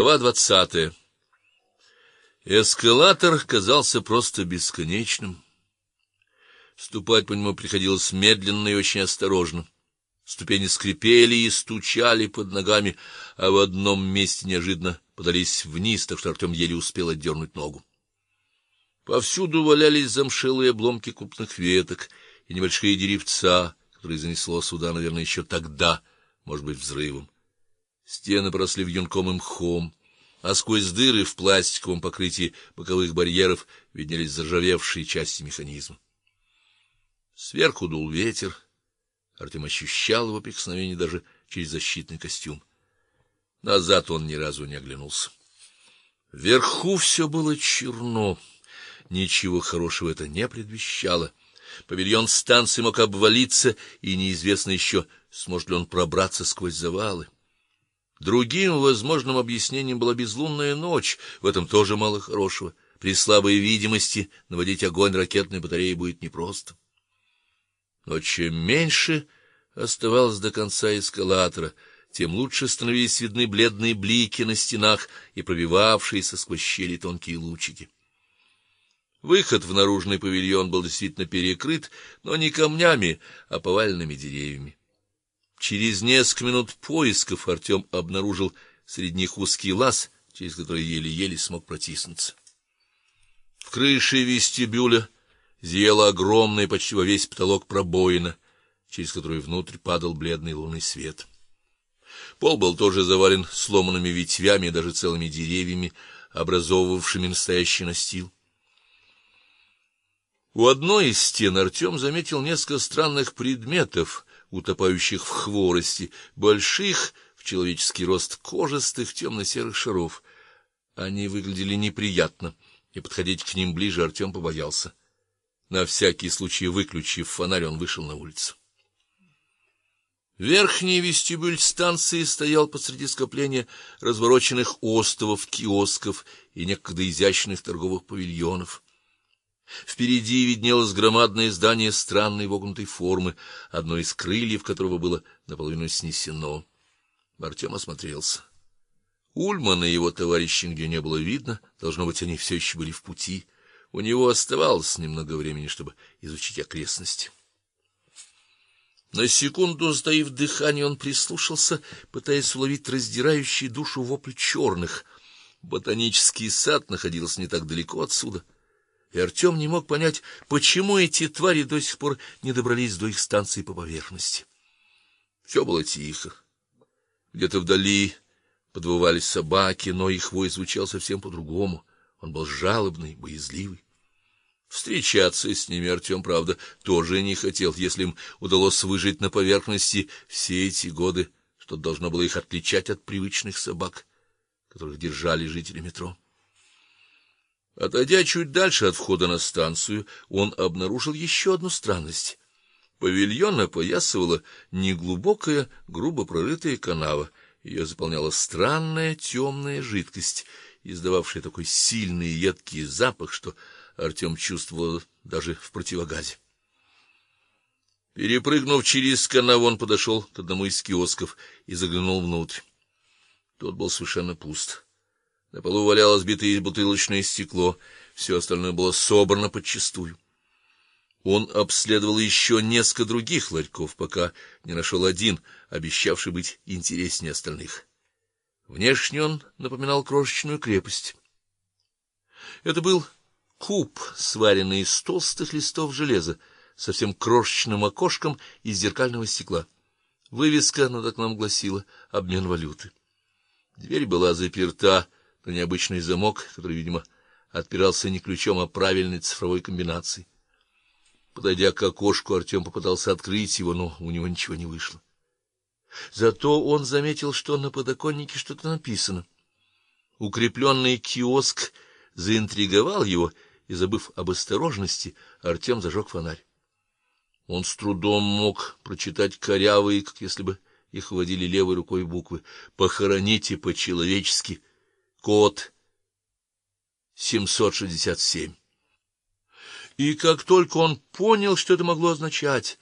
Глава двадцатая. Эскалатор казался просто бесконечным. Ступать по нему приходилось медленно и очень осторожно. Ступени скрипели и стучали под ногами, а в одном месте неожиданно подались вниз, так что Артем еле успел отдернуть ногу. Повсюду валялись замшелые обломки крупных веток и небольшие деревца, которые занесло сюда, наверное, еще тогда, может быть, взрывом. Стены поросли вьюнком и мхом, а сквозь дыры в пластиковом покрытии боковых барьеров виднелись заржавевшие части механизма. Сверху дул ветер. Артем ощущал его прикосновение даже через защитный костюм. Назад он ни разу не оглянулся. Вверху все было черно. Ничего хорошего это не предвещало. Павильон станции мог обвалиться, и неизвестно еще, сможет ли он пробраться сквозь завалы. Другим возможным объяснением была безлунная ночь, в этом тоже мало хорошего. При слабой видимости наводить огонь ракетной батареи будет непросто. Но чем меньше оставалось до конца эскалатора, тем лучше становились видны бледные блики на стенах и пробивавшиеся сквозь щели тонкие лучики. Выход в наружный павильон был действительно перекрыт, но не камнями, а поваленными деревьями. Через несколько минут поисков Артем обнаружил среди них узкий лаз, через который еле-еле смог протиснуться. В крыше вестибюля зияла огромная почти во весь потолок пробоина, через которую внутрь падал бледный лунный свет. Пол был тоже завален сломанными ветвями и даже целыми деревьями, образовывавшими настоящий настил. У одной из стен Артем заметил несколько странных предметов, утопающих в хворости, больших в человеческий рост кожистых темно-серых шаров. Они выглядели неприятно, и подходить к ним ближе Артем побоялся. На всякий случай выключив фонарь, он вышел на улицу. Верхний вестибюль станции стоял посреди скопления развороченных остовов, киосков и некогда изящных торговых павильонов. Впереди виднелось громадное здание странной вогнутой формы, одно из крыльев которого было наполовину снесено. Артем осмотрелся. Ульмана и его товарищи нигде не было видно, должно быть, они все еще были в пути. У него оставалось немного времени, чтобы изучить окрестности. На секунду затаив дыхание, он прислушался, пытаясь уловить раздирающий душу вопль черных. Ботанический сад находился не так далеко отсюда и Артем не мог понять, почему эти твари до сих пор не добрались до их станции по поверхности. Все было тихо. Где-то вдали подвывали собаки, но их вой звучал совсем по-другому. Он был жалобный, боязливый. Встречаться с ними Артем, правда, тоже не хотел, если им удалось выжить на поверхности все эти годы, что должно было их отличать от привычных собак, которых держали жители метро. Отойдя чуть дальше от входа на станцию, он обнаружил еще одну странность. Павильон опоясывала неглубокая, грубо прорытая канава. Ее заполняла странная темная жидкость, издававшая такой сильный едкий запах, что Артем чувствовал даже в противогазе. Перепрыгнув через канаву, он подошел к одному из киосков и заглянул внутрь. Тот был совершенно пуст. На полу валялось битое бутылочное стекло, все остальное было собрано подчистую. Он обследовал еще несколько других ларьков, пока не нашел один, обещавший быть интереснее остальных. Внешне он напоминал крошечную крепость. Это был куб, сваренный из толстых листов железа, совсем крошечным окошком из зеркального стекла. Вывеска над окном гласила: обмен валюты. Дверь была заперта на необычный замок, который, видимо, отпирался не ключом, а правильной цифровой комбинацией. Подойдя к окошку, Артем попытался открыть его, но у него ничего не вышло. Зато он заметил, что на подоконнике что-то написано. Укрепленный киоск заинтриговал его, и забыв об осторожности, Артем зажег фонарь. Он с трудом мог прочитать корявые, как если бы их водили левой рукой буквы: "Похороните по-человечески" код 767. И как только он понял, что это могло означать,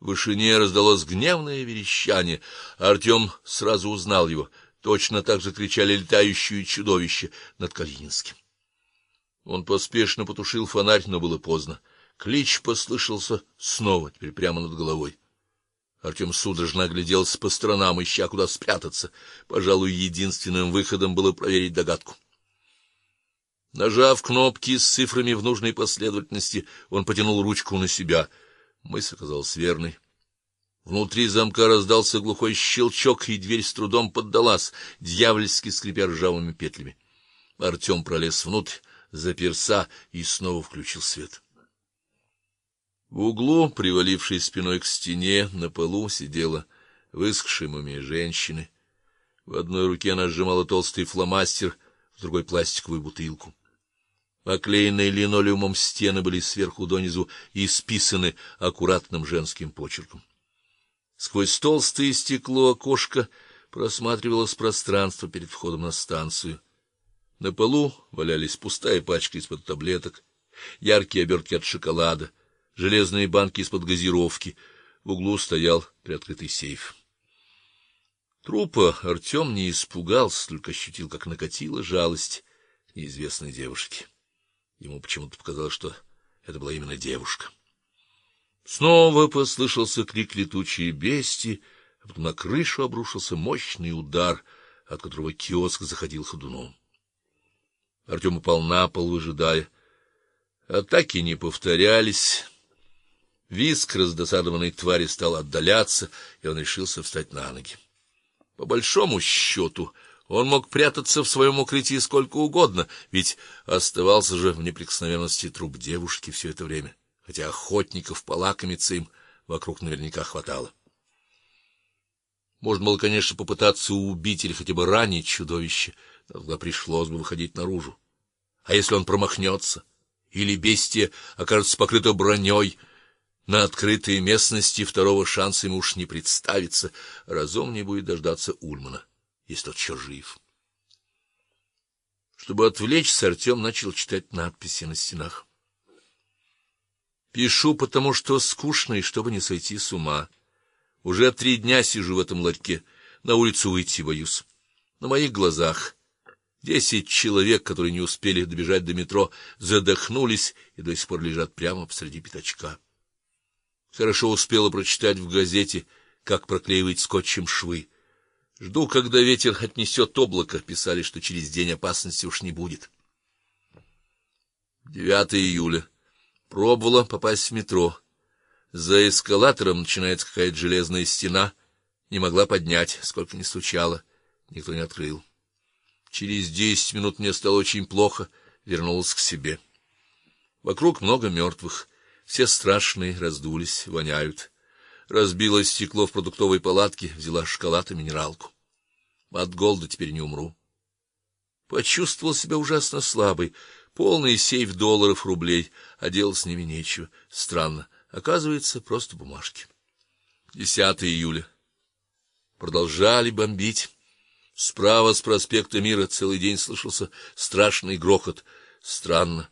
в вышине раздалось гневное верещание. Артем сразу узнал его. Точно так же кричали летающие чудовища над Калининским. Он поспешно потушил фонарь, но было поздно. Клич послышался снова, теперь прямо над головой. Артем судорожно огляделся по сторонам, ища куда спрятаться. Пожалуй, единственным выходом было проверить догадку. Нажав кнопки с цифрами в нужной последовательности, он потянул ручку на себя. Мысль оказалась верной. Внутри замка раздался глухой щелчок, и дверь с трудом поддалась, дьявольски скрипя ржавыми петлями. Артем пролез внутрь, заперся и снова включил свет. В углу, привалившись спиной к стене, на полу сидела высохшая мумия женщины. В одной руке она сжимала толстый фломастер, в другой пластиковую бутылку. Оклеенные линолеумом стены были сверху донизу исписаны аккуратным женским почерком. Сквозь толстое стекло окошко просматривалось пространство перед входом на станцию. На полу валялись пустая пачка из-под таблеток, яркие обертки от шоколада, железные банки из-под газировки. В углу стоял приоткрытый сейф. Трупа Артем не испугался, только ощутил, как накатила жалость к неизвестной девушке. Ему почему-то показалось, что это была именно девушка. Снова послышался крик летучей бести, а потом на крышу обрушился мощный удар, от которого киоск заходил ходуном. Артем упал на пол, выжидая. Атаки не повторялись. Виск раздосадованной твари стал отдаляться, и он решился встать на ноги. По большому счету, он мог прятаться в своем укрытии сколько угодно, ведь оставался же в неприкосновенности труп девушки все это время, хотя охотников полакомиться им вокруг наверняка хватало. Можно было, конечно, попытаться убить или хотя бы ранить чудовище, но тогда пришлось бы выходить наружу. А если он промахнется, или бестия окажется покрыта броней, на открытой местности второго шанса ему уж не представится, разумнее будет дождаться Ульмана, если тот еще жив. Чтобы отвлечься, Артем начал читать надписи на стенах. Пишу, потому что скучно и чтобы не сойти с ума. Уже три дня сижу в этом ларьке, на улицу выйти боюсь. На моих глазах десять человек, которые не успели добежать до метро, задохнулись и до сих пор лежат прямо посреди пятачка. Хорошо успела прочитать в газете, как проклеивать скотчем швы. Жду, когда ветер отнесет облако, писали, что через день опасности уж не будет. 9 июля. Пробовала попасть в метро. За эскалатором начинается какая-то железная стена, не могла поднять, сколько ни стучала, никто не открыл. Через десять минут мне стало очень плохо, вернулась к себе. Вокруг много мертвых. Все страшные, раздулись, воняют. Разбила стекло в продуктовой палатке, взяла шоколад и минералку. От голода теперь не умру. Почувствовал себя ужасно слабый, полный сейф долларов, рублей, а делать с ними нечего. Странно, оказывается, просто бумажки. 10 июля. Продолжали бомбить. Справа с проспекта Мира целый день слышался страшный грохот. Странно.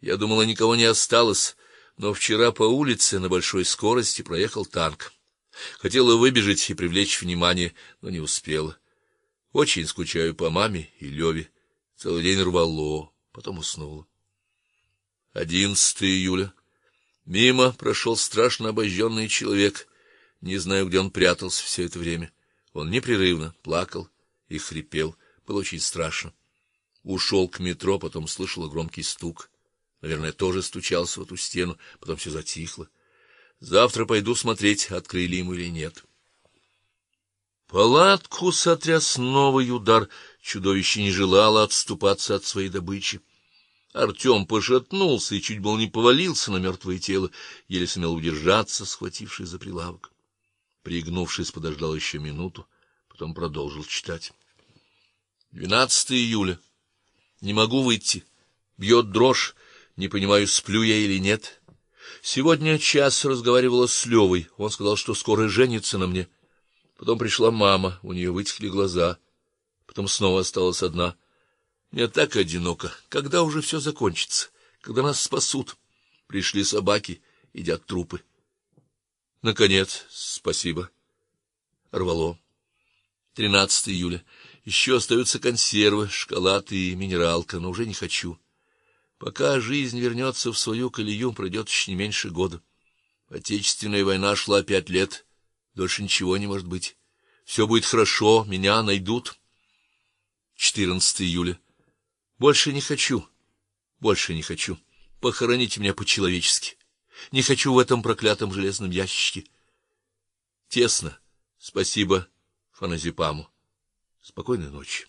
Я думала, никого не осталось но вчера по улице на большой скорости проехал танк. Хотела выбежать и привлечь внимание, но не успела. Очень скучаю по маме и Леве. Целый день рвало, потом уснула. 11 июля. Мимо прошел страшно обожженный человек. Не знаю, где он прятался все это время. Он непрерывно плакал и хрипел, было очень страшно. Ушел к метро, потом слышала громкий стук. Наверное, тоже стучался в эту стену, потом все затихло. Завтра пойду смотреть, открыли ему или нет. Палатку сотряс новый удар. Чудовище не желало отступаться от своей добычи. Артем пошатнулся и чуть было не повалился на мертвое тело, еле сумел удержаться, схватившись за прилавок. Пригнувшись, подождал еще минуту, потом продолжил читать. 12 июля. Не могу выйти. Бьет дрожь. Не понимаю, сплю я или нет. Сегодня час разговаривала с Левой. Он сказал, что скоро женится на мне. Потом пришла мама, у нее вытекли глаза. Потом снова осталась одна. Мне так одиноко. Когда уже все закончится? Когда нас спасут? Пришли собаки, едят трупы. Наконец, спасибо. Рвало. 13 июля. Еще остаются консервы, шоколад и минералка, но уже не хочу. Пока жизнь вернется в свою колею, пройдет еще не меньше года. Отечественная война шла пять лет, дольше ничего не может быть. Все будет хорошо, меня найдут. 14 июля. Больше не хочу. Больше не хочу. Похороните меня по-человечески. Не хочу в этом проклятом железном ящике. Тесно. Спасибо Фаназипаму. Спокойной ночи.